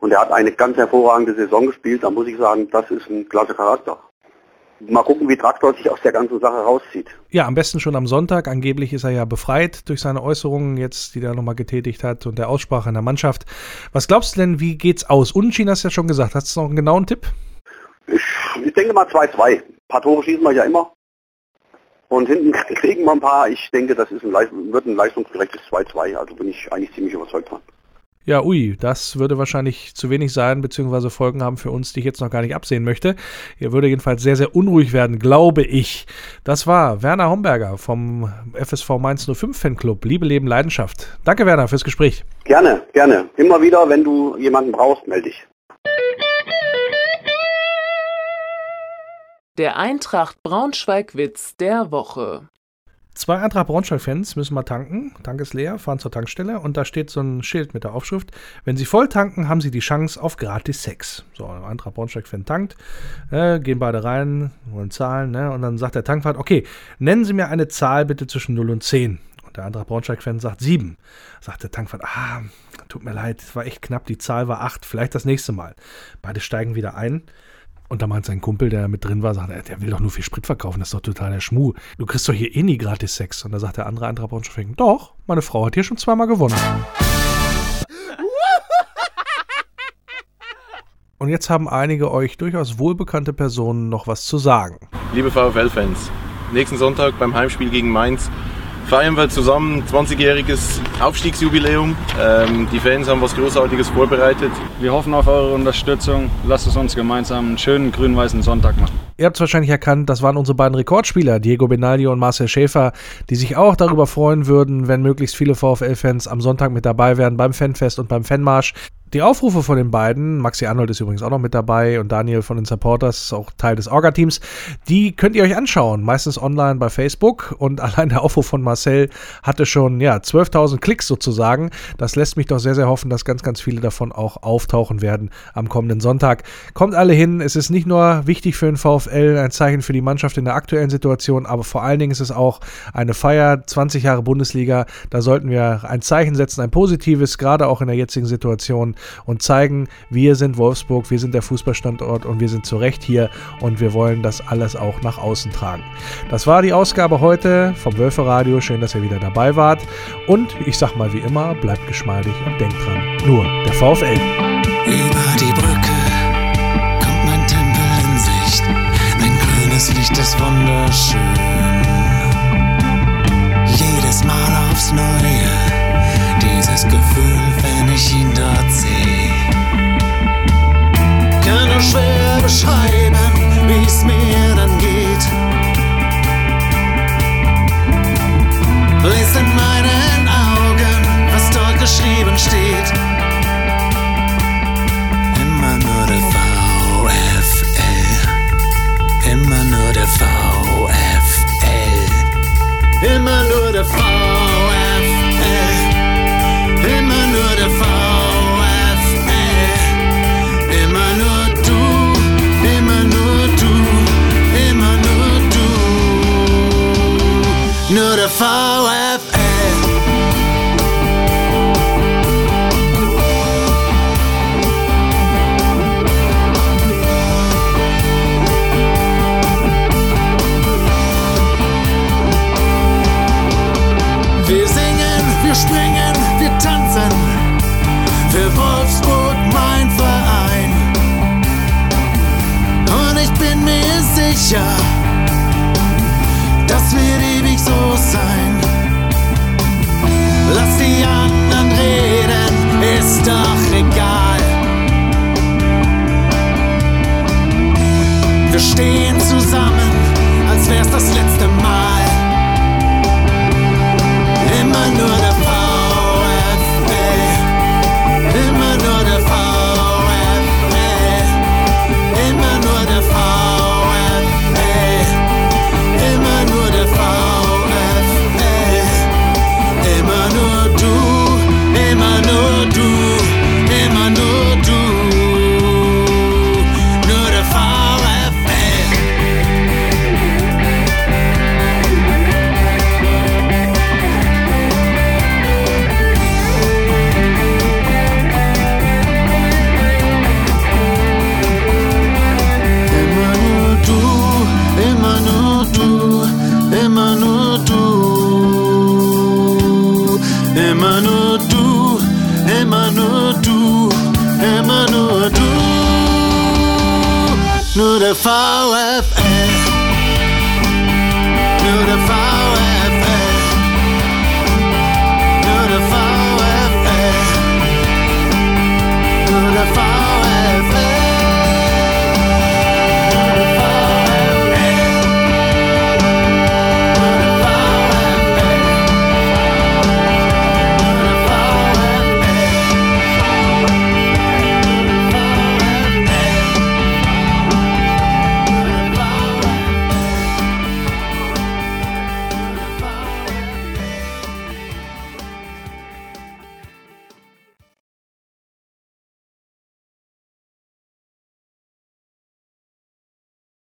und er hat eine ganz hervorragende Saison gespielt, da muss ich sagen, das ist ein klasse Charakter mal gucken, wie Traktor sich aus der ganzen Sache rauszieht. Ja, am besten schon am Sonntag. Angeblich ist er ja befreit durch seine Äußerungen jetzt, die er nochmal getätigt hat und der Aussprache in der Mannschaft. Was glaubst du denn, wie geht's aus? Unentschieden hast du ja schon gesagt. Hast du noch einen genauen Tipp? Ich, ich denke mal 2-2. Ein paar Tore schießen wir ja immer. Und hinten [LAUGHS] kriegen wir ein paar. Ich denke, das ist ein, wird ein leistungsgerechtes 2-2. Also bin ich eigentlich ziemlich überzeugt dran. Ja, ui, das würde wahrscheinlich zu wenig sein, beziehungsweise Folgen haben für uns, die ich jetzt noch gar nicht absehen möchte. Ihr würde jedenfalls sehr, sehr unruhig werden, glaube ich. Das war Werner Homberger vom FSV Mainz 05 Fanclub. Liebe, Leben, Leidenschaft. Danke, Werner, fürs Gespräch. Gerne, gerne. Immer wieder, wenn du jemanden brauchst, melde dich. Der Eintracht Braunschweig-Witz der Woche. Zwei Eintracht Braunschweig-Fans müssen mal tanken. Tank ist leer, fahren zur Tankstelle und da steht so ein Schild mit der Aufschrift: Wenn Sie voll tanken, haben Sie die Chance auf gratis Sex. So, ein Eintracht Braunschweig-Fan tankt, äh, gehen beide rein, wollen zahlen, ne? Und dann sagt der Tankwart: Okay, nennen Sie mir eine Zahl bitte zwischen 0 und 10. Und der Eintracht Braunschweig-Fan sagt 7. Sagt der Tankwart: Ah, tut mir leid, war echt knapp, die Zahl war 8, vielleicht das nächste Mal. Beide steigen wieder ein. Und da meint sein Kumpel, der mit drin war, sagt, der will doch nur viel Sprit verkaufen, das ist doch total der Schmuh. Du kriegst doch hier eh nie gratis Sex. Und da sagt der andere Eintracht Braunschweig, doch, meine Frau hat hier schon zweimal gewonnen. [LAUGHS] Und jetzt haben einige euch durchaus wohlbekannte Personen noch was zu sagen. Liebe VfL-Fans, nächsten Sonntag beim Heimspiel gegen Mainz feiern wir zusammen 20-jähriges Aufstiegsjubiläum. Ähm, die Fans haben was Großartiges vorbereitet. Wir hoffen auf eure Unterstützung. Lasst es uns gemeinsam einen schönen grün-weißen Sonntag machen. Ihr habt es wahrscheinlich erkannt, das waren unsere beiden Rekordspieler, Diego Benaglio und Marcel Schäfer, die sich auch darüber freuen würden, wenn möglichst viele VfL-Fans am Sonntag mit dabei wären beim Fanfest und beim Fanmarsch. Die Aufrufe von den beiden, Maxi Arnold ist übrigens auch noch mit dabei und Daniel von den Supporters auch Teil des Orga-Teams, die könnt ihr euch anschauen, meistens online bei Facebook und [LAUGHS] allein der Aufruf von Marcel hatte schon, ja, 12.000 Klicks sozusagen. Das lässt mich doch sehr, sehr hoffen, dass ganz, ganz viele davon auch auftauchen werden am kommenden Sonntag. Kommt alle hin, es ist nicht nur wichtig für den VfL, ein Zeichen für die Mannschaft in der aktuellen Situation, aber vor allen Dingen ist es auch eine Feier, 20 Jahre Bundesliga, da sollten wir ein Zeichen setzen, ein positives, gerade auch in der jetzigen Situation und zeigen, wir sind Wolfsburg, wir sind der Fußballstandort und wir sind zu Recht hier und wir wollen das alles auch nach außen tragen. Das war die Ausgabe heute vom Wölfe Radio. Schön, dass ihr wieder dabei wart. Und ich sag mal wie immer, bleibt geschmeidig und denkt dran, nur der VfL. Über die Brücke kommt mein Tempel in Sicht. Mein grünes Licht ist wunderschön. Jedes Mal aufs Neue, dieses Gefühl, wenn ich ihn beschreiben, wie es mir dann geht. Lies in meinen Augen, was dort geschrieben steht.